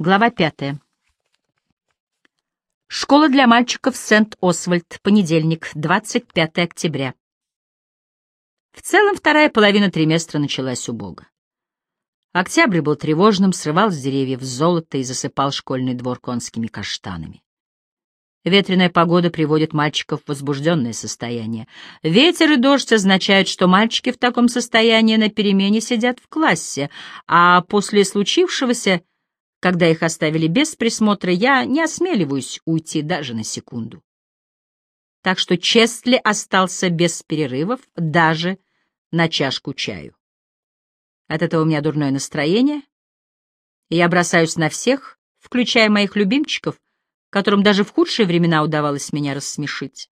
Глава пятая. Школа для мальчиков Сент-Освальд, понедельник, 25 октября. В целом вторая половина триместра началась убого. Октябрь был тревожным, срывал с деревьев золото и засыпал школьный двор конскими каштанами. Ветреная погода приводит мальчиков в возбужденное состояние. Ветер и дождь означают, что мальчики в таком состоянии на перемене сидят в классе, а после случившегося — когда их оставили без присмотра, я не осмеливаюсь уйти даже на секунду. Так что Честли остался без перерывов даже на чашку чаю. От этого у меня дурное настроение, и я бросаюсь на всех, включая моих любимчиков, которым даже в худшие времена удавалось меня рассмешить.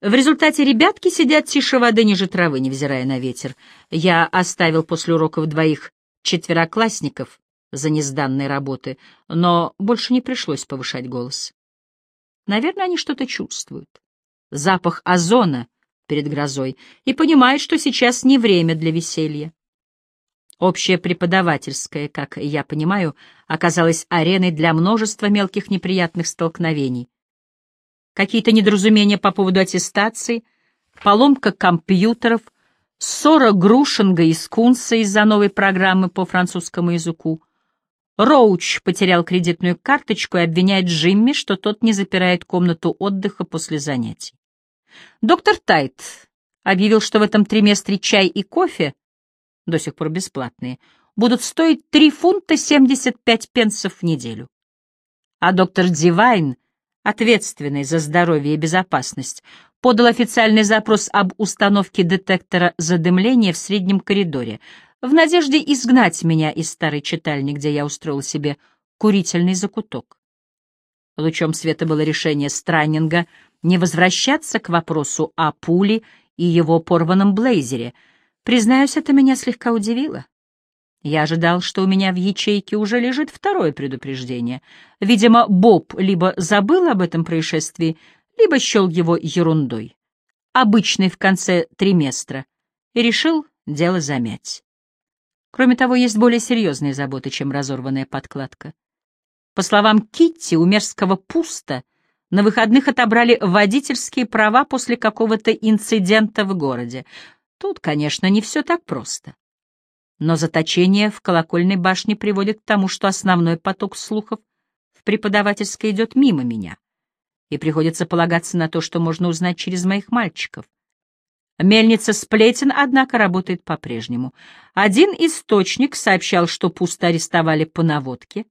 В результате ребятки сидят тише воды ниже травы, невзирая на ветер. Я оставил после уроков двоих четвероклассников, за незданной работы, но больше не пришлось повышать голос. Наверное, они что-то чувствуют. Запах озона перед грозой и понимают, что сейчас не время для веселья. Общая преподавательская, как я понимаю, оказалась ареной для множества мелких неприятных столкновений. Какие-то недоразумения по поводу аттестации, поломка компьютеров, ссора Грушинга и Скунса из-за новой программы по французскому языку — Роуч потерял кредитную карточку и обвиняет Джимми, что тот не запирает комнату отдыха после занятий. Доктор Тайт объявил, что в этом триместре чай и кофе, до сих пор бесплатные, будут стоить 3 фунта 75 пенсов в неделю. А доктор Дивайн, ответственный за здоровье и безопасность, подал официальный запрос об установке детектора задымления в среднем коридоре, в надежде изгнать меня из старой читальни, где я устроил себе курительный закуток. Лучом света было решение Страннинга не возвращаться к вопросу о пуле и его порванном блейзере. Признаюсь, это меня слегка удивило. Я ожидал, что у меня в ячейке уже лежит второе предупреждение. Видимо, Боб либо забыл об этом происшествии, либо счел его ерундой, обычной в конце триместра, и решил дело замять. Кроме того, есть более серьезные заботы, чем разорванная подкладка. По словам Китти, у мерзкого пусто на выходных отобрали водительские права после какого-то инцидента в городе. Тут, конечно, не все так просто. Но заточение в колокольной башне приводит к тому, что основной поток слухов в преподавательской идет мимо меня, и приходится полагаться на то, что можно узнать через моих мальчиков. Мельница сплетен, однако, работает по-прежнему. Один источник сообщал, что Пуст арестовали по наводке.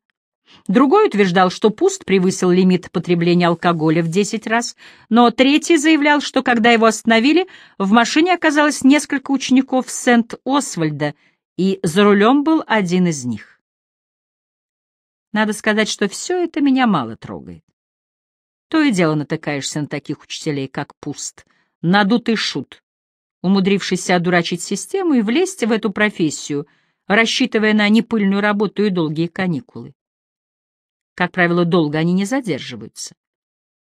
Другой утверждал, что Пуст превысил лимит потребления алкоголя в 10 раз, но третий заявлял, что когда его остановили, в машине оказалось несколько учеников Сент-Освальда, и за рулем был один из них. Надо сказать, что все это меня мало трогает. То и дело натыкаешься на таких учителей, как Пуст, надутый шут, умудрившийся одурачить систему и влезть в эту профессию, рассчитывая на непыльную работу и долгие каникулы. Как правило, долго они не задерживаются.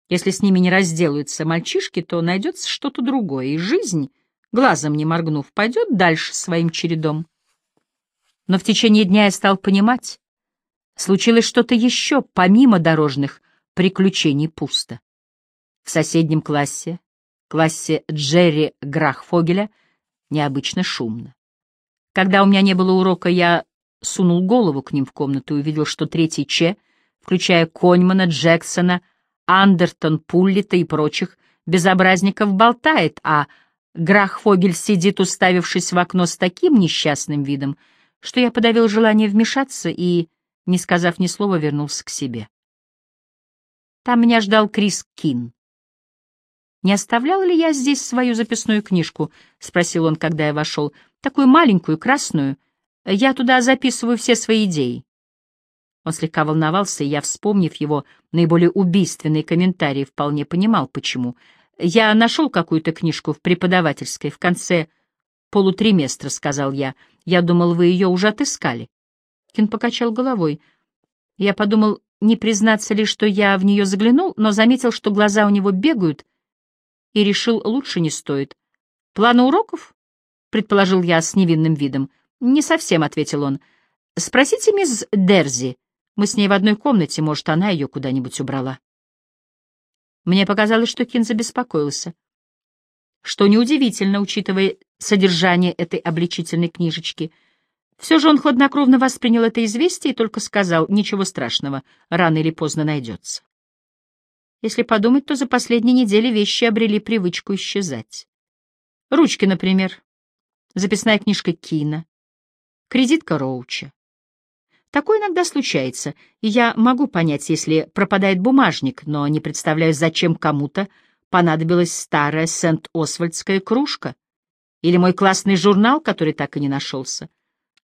Если с ними не разделаются мальчишки, то найдется что-то другое, и жизнь, глазом не моргнув, пойдет дальше своим чередом. Но в течение дня я стал понимать, случилось что-то еще, помимо дорожных приключений пусто. В соседнем классе классе Джерри Грахфогеля необычно шумно. Когда у меня не было урока, я сунул голову к ним в комнату и увидел, что третий Че, включая Коньмана, Джексона, Андертон, Пуллита и прочих безобразников, болтает, а Грахфогель сидит, уставившись в окно с таким несчастным видом, что я подавил желание вмешаться и, не сказав ни слова, вернулся к себе. Там меня ждал Крис Кин. «Не оставлял ли я здесь свою записную книжку?» — спросил он, когда я вошел. «Такую маленькую, красную. Я туда записываю все свои идеи». Он слегка волновался, и я, вспомнив его наиболее убийственные комментарии, вполне понимал, почему. «Я нашел какую-то книжку в преподавательской в конце полутриместра», — сказал я. «Я думал, вы ее уже отыскали». Кин покачал головой. Я подумал, не признаться ли, что я в нее заглянул, но заметил, что глаза у него бегают, и решил, лучше не стоит. «Планы уроков?» — предположил я с невинным видом. «Не совсем», — ответил он. «Спросите мисс Дерзи, Мы с ней в одной комнате, может, она ее куда-нибудь убрала. Мне показалось, что Кин забеспокоился. Что неудивительно, учитывая содержание этой обличительной книжечки. Все же он хладнокровно воспринял это известие и только сказал, ничего страшного, рано или поздно найдется. Если подумать, то за последние недели вещи обрели привычку исчезать. Ручки, например, записная книжка Кина, кредитка Роуча. Такое иногда случается, и я могу понять, если пропадает бумажник, но не представляю, зачем кому-то понадобилась старая Сент-Освальдская кружка или мой классный журнал, который так и не нашелся.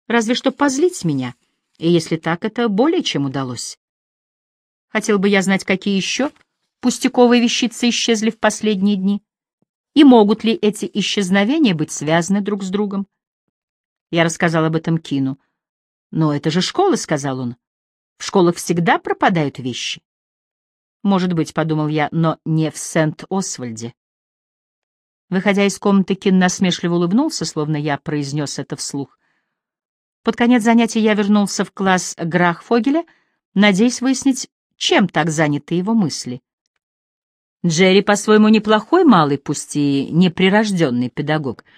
Разве что позлить меня, и если так, это более чем удалось. Хотел бы я знать, какие еще пустяковые вещицы исчезли в последние дни, и могут ли эти исчезновения быть связаны друг с другом. Я рассказал об этом Кину — «Но это же школа», — сказал он. «В школах всегда пропадают вещи». «Может быть», — подумал я, — «но не в Сент-Освальде». Выходя из комнаты, Кин насмешливо улыбнулся, словно я произнес это вслух. Под конец занятия я вернулся в класс Грахфогеля, надеясь выяснить, чем так заняты его мысли. Джерри, по-своему, неплохой малый, пусть и неприрожденный педагог —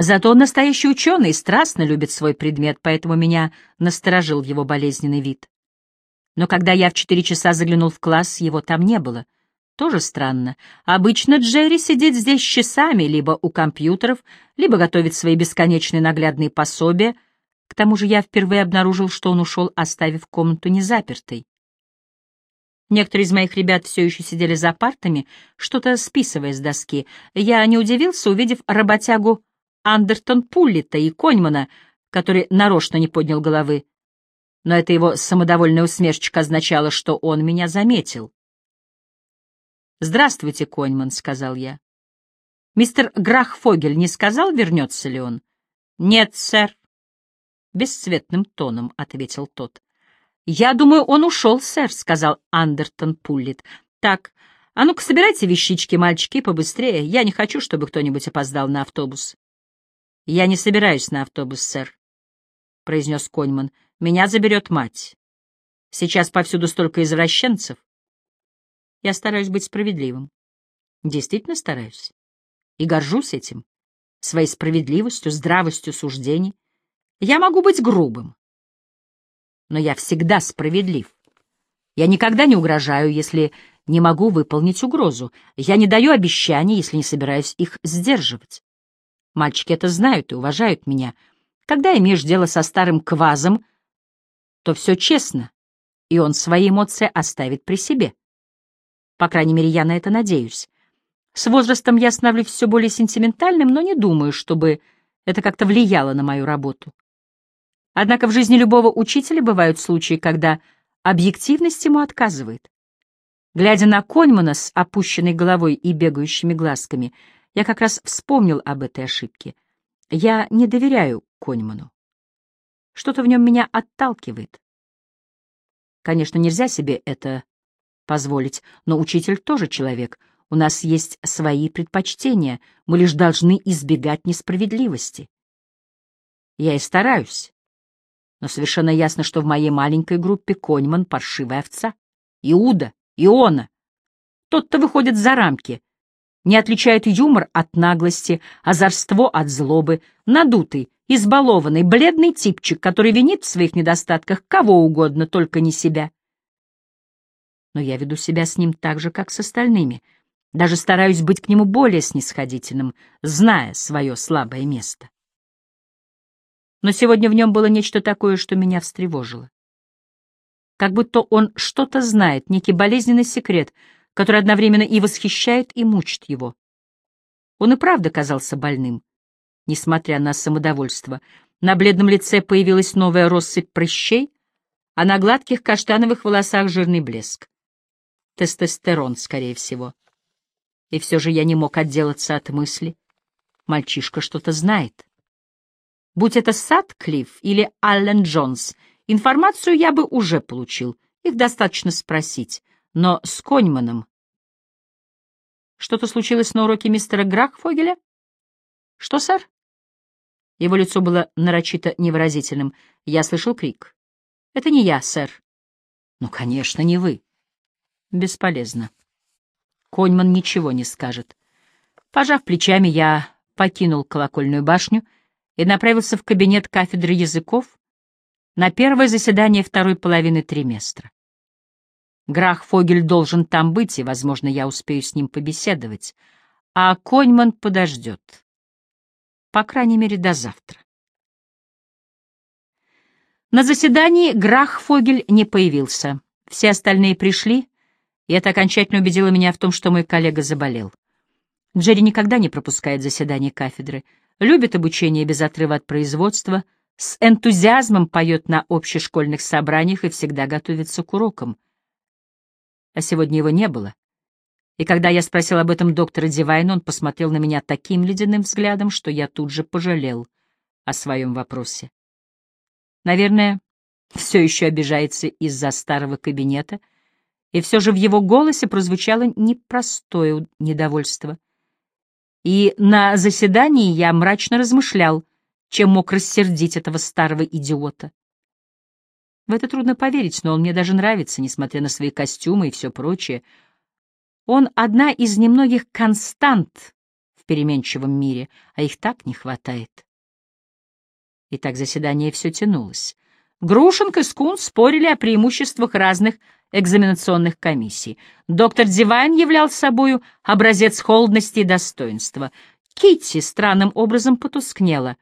Зато он настоящий ученый и страстно любит свой предмет, поэтому меня насторожил его болезненный вид. Но когда я в четыре часа заглянул в класс, его там не было. Тоже странно. Обычно Джерри сидит здесь часами, либо у компьютеров, либо готовит свои бесконечные наглядные пособия. К тому же я впервые обнаружил, что он ушел, оставив комнату незапертой. Некоторые из моих ребят все еще сидели за партами, что-то списывая с доски. Я не удивился, увидев работягу Андертон Пуллита и Коньмана, который нарочно не поднял головы. Но эта его самодовольная усмешечка означала, что он меня заметил. «Здравствуйте, Коньман», — сказал я. «Мистер Грахфогель не сказал, вернется ли он?» «Нет, сэр», — бесцветным тоном ответил тот. «Я думаю, он ушел, сэр», — сказал Андертон Пуллит. «Так, а ну-ка собирайте вещички, мальчики, побыстрее. Я не хочу, чтобы кто-нибудь опоздал на автобус». «Я не собираюсь на автобус, сэр», — произнес Коньман. «Меня заберет мать. Сейчас повсюду столько извращенцев. Я стараюсь быть справедливым. Действительно стараюсь. И горжусь этим, своей справедливостью, здравостью суждений. Я могу быть грубым, но я всегда справедлив. Я никогда не угрожаю, если не могу выполнить угрозу. Я не даю обещаний, если не собираюсь их сдерживать. Мальчики это знают и уважают меня. Когда имеешь дело со старым квазом, то все честно, и он свои эмоции оставит при себе. По крайней мере, я на это надеюсь. С возрастом я становлюсь все более сентиментальным, но не думаю, чтобы это как-то влияло на мою работу. Однако в жизни любого учителя бывают случаи, когда объективность ему отказывает. Глядя на Коньмана с опущенной головой и бегающими глазками — я как раз вспомнил об этой ошибке. Я не доверяю Коньману. Что-то в нем меня отталкивает. Конечно, нельзя себе это позволить, но учитель тоже человек. У нас есть свои предпочтения, мы лишь должны избегать несправедливости. Я и стараюсь. Но совершенно ясно, что в моей маленькой группе Коньман — паршивая овца. Иуда, Иона. Тот-то выходит за рамки, не отличает юмор от наглости, озорство от злобы, надутый, избалованный, бледный типчик, который винит в своих недостатках кого угодно, только не себя. Но я веду себя с ним так же, как с остальными, даже стараюсь быть к нему более снисходительным, зная свое слабое место. Но сегодня в нем было нечто такое, что меня встревожило. Как будто он что-то знает, некий болезненный секрет — который одновременно и восхищает, и мучит его. Он и правда казался больным, несмотря на самодовольство. На бледном лице появилась новая россыпь прыщей, а на гладких каштановых волосах жирный блеск. Тестостерон, скорее всего. И все же я не мог отделаться от мысли. Мальчишка что-то знает. Будь это Садклифф или Аллен Джонс, информацию я бы уже получил. Их достаточно спросить но с Коньманом. Что-то случилось на уроке мистера Грахфогеля? Что, сэр? Его лицо было нарочито невыразительным. Я слышал крик. Это не я, сэр. Ну, конечно, не вы. Бесполезно. Коньман ничего не скажет. Пожав плечами, я покинул колокольную башню и направился в кабинет кафедры языков на первое заседание второй половины триместра. Грах Фогель должен там быть, и, возможно, я успею с ним побеседовать, а Коньман подождет. По крайней мере, до завтра. На заседании Грах Фогель не появился. Все остальные пришли, и это окончательно убедило меня в том, что мой коллега заболел. Джерри никогда не пропускает заседания кафедры, любит обучение без отрыва от производства, с энтузиазмом поет на общешкольных собраниях и всегда готовится к урокам. А сегодня его не было. И когда я спросил об этом доктора Дивайна, он посмотрел на меня таким ледяным взглядом, что я тут же пожалел о своем вопросе. Наверное, все еще обижается из-за старого кабинета, и все же в его голосе прозвучало непростое недовольство. И на заседании я мрачно размышлял, чем мог рассердить этого старого идиота. В это трудно поверить, но он мне даже нравится, несмотря на свои костюмы и все прочее. Он одна из немногих констант в переменчивом мире, а их так не хватает. И так заседание все тянулось. Грушенко и Скун спорили о преимуществах разных экзаменационных комиссий. Доктор Дивайн являл собою образец холодности и достоинства. Китти странным образом потускнела.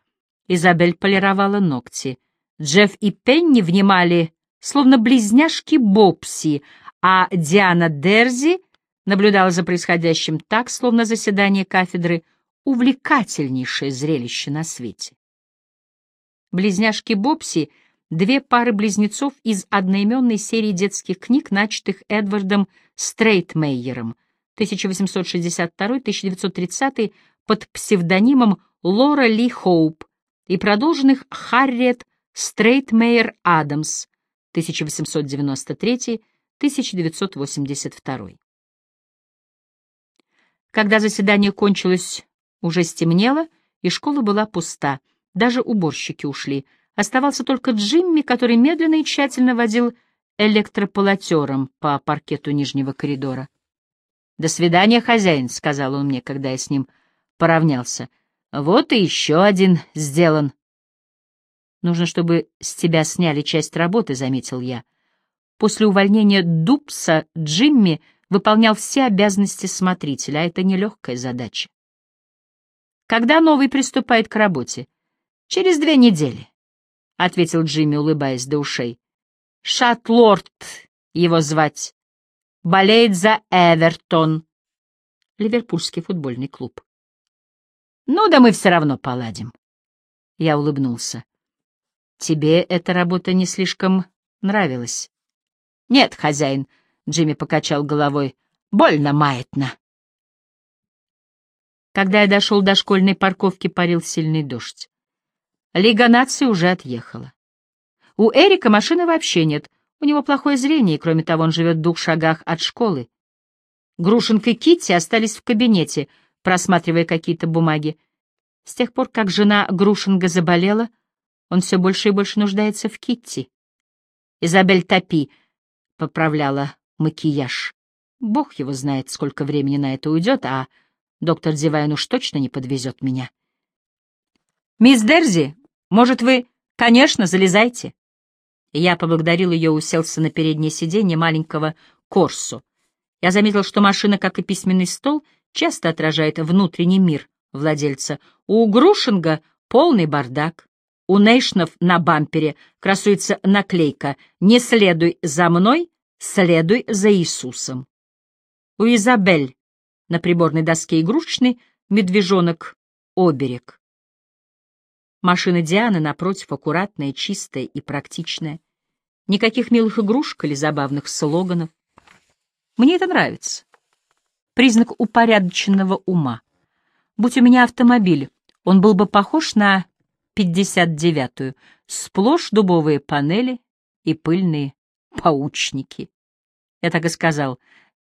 Изабель полировала ногти. Джефф и Пенни внимали, словно близняшки Бобси, а Диана Дерзи наблюдала за происходящим так, словно заседание кафедры — увлекательнейшее зрелище на свете. Близняшки Бобси — две пары близнецов из одноименной серии детских книг, начатых Эдвардом Стрейтмейером 1862-1930 под псевдонимом Лора Ли Хоуп и продолженных Харриет Стрейтмейер Адамс 1893-1982. Когда заседание кончилось, уже стемнело, и школа была пуста — даже уборщики ушли. Оставался только Джимми, который медленно и тщательно водил электрополотером по паркету нижнего коридора. «До свидания, хозяин», — сказал он мне, когда я с ним поравнялся. «Вот и еще один сделан». «Нужно, чтобы с тебя сняли часть работы», — заметил я. После увольнения Дупса Джимми выполнял все обязанности смотрителя, а это нелегкая задача. «Когда новый приступает к работе?» «Через две недели», — ответил Джимми, улыбаясь до ушей. «Шатлорд его звать. Болеет за Эвертон». Ливерпульский футбольный клуб. «Ну да мы все равно поладим». Я улыбнулся. «Тебе эта работа не слишком нравилась?» «Нет, хозяин», — Джимми покачал головой, — «больно маятно». Когда я дошел до школьной парковки, парил сильный дождь. Лига наций уже отъехала. У Эрика машины вообще нет, у него плохое зрение, и, кроме того, он живет в двух шагах от школы. Грушенка и Китти остались в кабинете, просматривая какие-то бумаги. С тех пор, как жена Грушинга заболела, он все больше и больше нуждается в Китти. Изабель Топи поправляла макияж. Бог его знает, сколько времени на это уйдет, а доктор Дивайн уж точно не подвезет меня. «Мисс Дерзи, может, вы... Конечно, залезайте. Я поблагодарил ее, уселся на переднее сиденье маленького Корсо. Я заметил, что машина, как и письменный стол, часто отражает внутренний мир владельца. У Грушинга полный бардак. У Нейшнов на бампере красуется наклейка «Не следуй за мной, следуй за Иисусом». У Изабель на приборной доске игрушечный медвежонок «Оберег». Машина Дианы, напротив, аккуратная, чистая и практичная. Никаких милых игрушек или забавных слоганов. Мне это нравится. Признак упорядоченного ума. Будь у меня автомобиль, он был бы похож на 59-ю. Сплошь дубовые панели и пыльные паучники. Я так и сказал,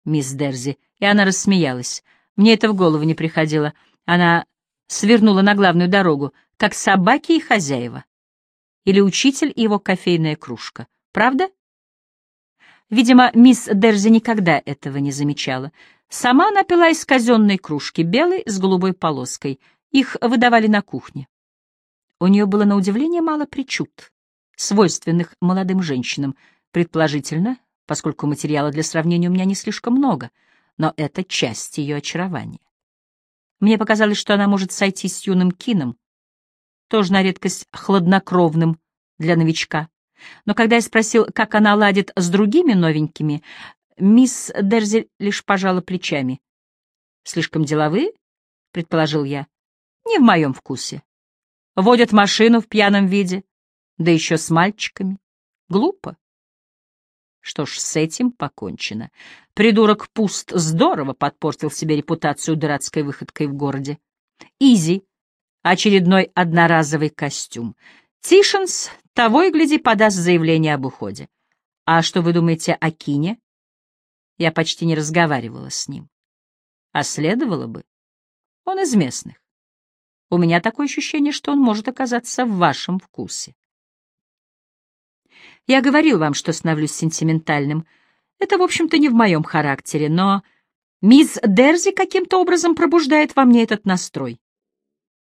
мисс Дерзи, и она рассмеялась. Мне это в голову не приходило. Она свернула на главную дорогу как собаки и хозяева. Или учитель и его кофейная кружка. Правда? Видимо, мисс Дерзи никогда этого не замечала. Сама она пила из казенной кружки, белой с голубой полоской. Их выдавали на кухне. У нее было на удивление мало причуд, свойственных молодым женщинам, предположительно, поскольку материала для сравнения у меня не слишком много, но это часть ее очарования. Мне показалось, что она может сойти с юным кином, тоже на редкость хладнокровным для новичка. Но когда я спросил, как она ладит с другими новенькими, мисс Дерзи лишь пожала плечами. «Слишком деловые?» — предположил я. «Не в моем вкусе. Водят машину в пьяном виде, да еще с мальчиками. Глупо. Что ж, с этим покончено. Придурок Пуст здорово подпортил себе репутацию дурацкой выходкой в городе. Изи. Очередной одноразовый костюм. Тишинс того и гляди подаст заявление об уходе. А что вы думаете о Кине? Я почти не разговаривала с ним. А следовало бы. Он из местных. У меня такое ощущение, что он может оказаться в вашем вкусе. Я говорил вам, что становлюсь сентиментальным. Это, в общем-то, не в моем характере, но мисс Дерзи каким-то образом пробуждает во мне этот настрой.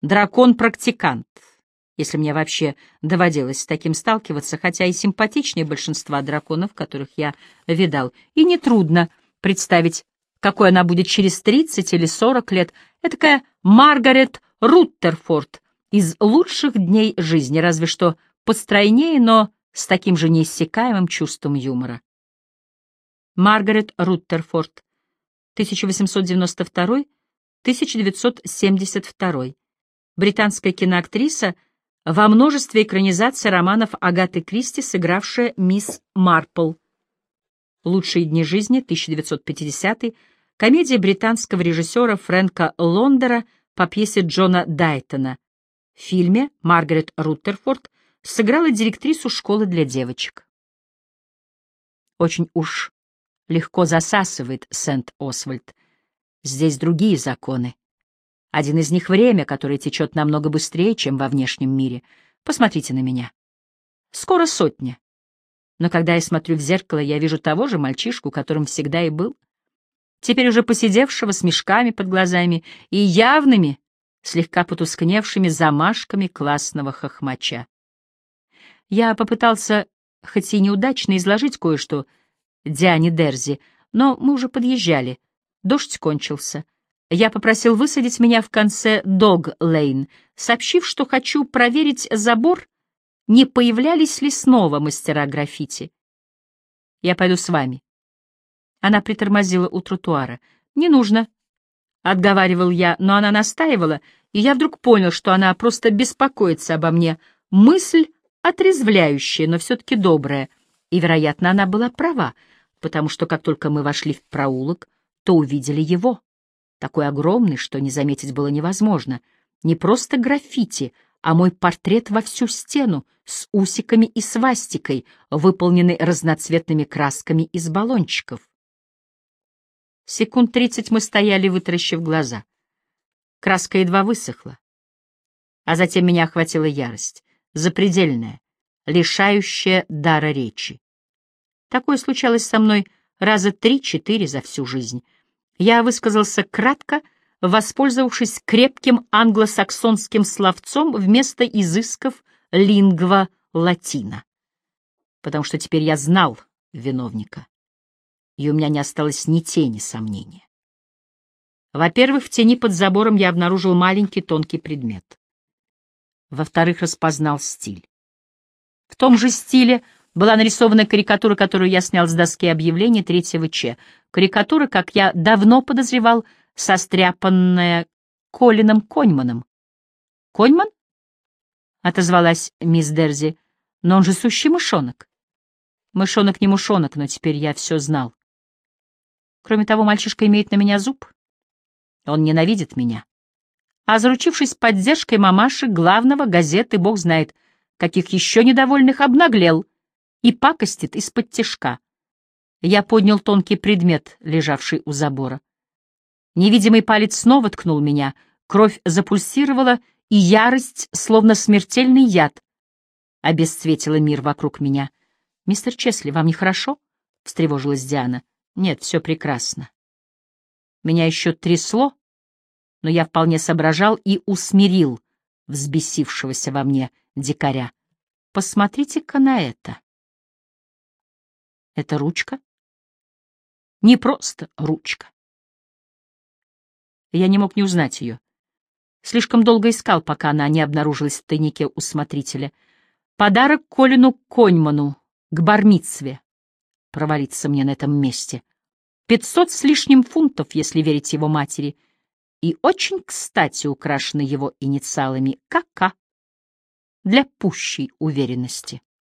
Дракон-практикант, если мне вообще доводилось с таким сталкиваться, хотя и симпатичнее большинства драконов, которых я видал, и нетрудно представить, какой она будет через 30 или 40 лет, этакая Маргарет Руттерфорд из лучших дней жизни, разве что постройнее, но с таким же неиссякаемым чувством юмора. Маргарет Руттерфорд, 1892-1972, британская киноактриса, во множестве экранизаций романов Агаты Кристи, сыгравшая мисс Марпл. «Лучшие дни жизни», 1950 комедия британского режиссера Фрэнка Лондера по пьесе Джона Дайтона. В фильме Маргарет Руттерфорд сыграла директрису школы для девочек. Очень уж легко засасывает Сент-Освальд. Здесь другие законы. Один из них — время, которое течет намного быстрее, чем во внешнем мире. Посмотрите на меня. Скоро сотня. Но когда я смотрю в зеркало, я вижу того же мальчишку, которым всегда и был. Теперь уже посидевшего с мешками под глазами и явными, слегка потускневшими замашками классного хохмача. Я попытался, хоть и неудачно, изложить кое-что Диане Дерзи, но мы уже подъезжали. Дождь кончился. Я попросил высадить меня в конце Дог-Лейн, сообщив, что хочу проверить забор, не появлялись ли снова мастера граффити. «Я пойду с вами». Она притормозила у тротуара. «Не нужно», — отговаривал я, но она настаивала, и я вдруг понял, что она просто беспокоится обо мне. Мысль отрезвляющая, но все-таки добрая. И, вероятно, она была права, потому что как только мы вошли в проулок, то увидели его. Такой огромный, что не заметить было невозможно. Не просто граффити, а мой портрет во всю стену, с усиками и свастикой, выполненный разноцветными красками из баллончиков. Секунд тридцать мы стояли, вытаращив глаза. Краска едва высохла. А затем меня охватила ярость запредельное, лишающее дара речи. Такое случалось со мной раза три-четыре за всю жизнь. Я высказался кратко, воспользовавшись крепким англосаксонским словцом вместо изысков лингва латина. Потому что теперь я знал виновника, и у меня не осталось ни тени сомнения. Во-первых, в тени под забором я обнаружил маленький тонкий предмет во-вторых, распознал стиль. В том же стиле была нарисована карикатура, которую я снял с доски объявлений третьего Ч. Карикатура, как я давно подозревал, состряпанная Колином Коньманом. «Коньман?» — отозвалась мисс Дерзи. «Но он же сущий мышонок». Мышонок не мышонок, но теперь я все знал. Кроме того, мальчишка имеет на меня зуб. Он ненавидит меня а заручившись поддержкой мамаши, главного газеты, бог знает, каких еще недовольных, обнаглел и пакостит из-под тишка. Я поднял тонкий предмет, лежавший у забора. Невидимый палец снова ткнул меня, кровь запульсировала, и ярость, словно смертельный яд, обесцветила мир вокруг меня. «Мистер Чесли, вам нехорошо?» встревожилась Диана. Нет, все прекрасно. Меня еще трясло, но я вполне соображал и усмирил взбесившегося во мне дикаря. Посмотрите-ка на это. Это ручка? Не просто ручка. Я не мог не узнать ее. Слишком долго искал, пока она не обнаружилась в тайнике у смотрителя. Подарок Колину Коньману к бармицве. Провалиться мне на этом месте. Пятьсот с лишним фунтов, если верить его матери, и очень кстати украшены его инициалами КК для пущей уверенности.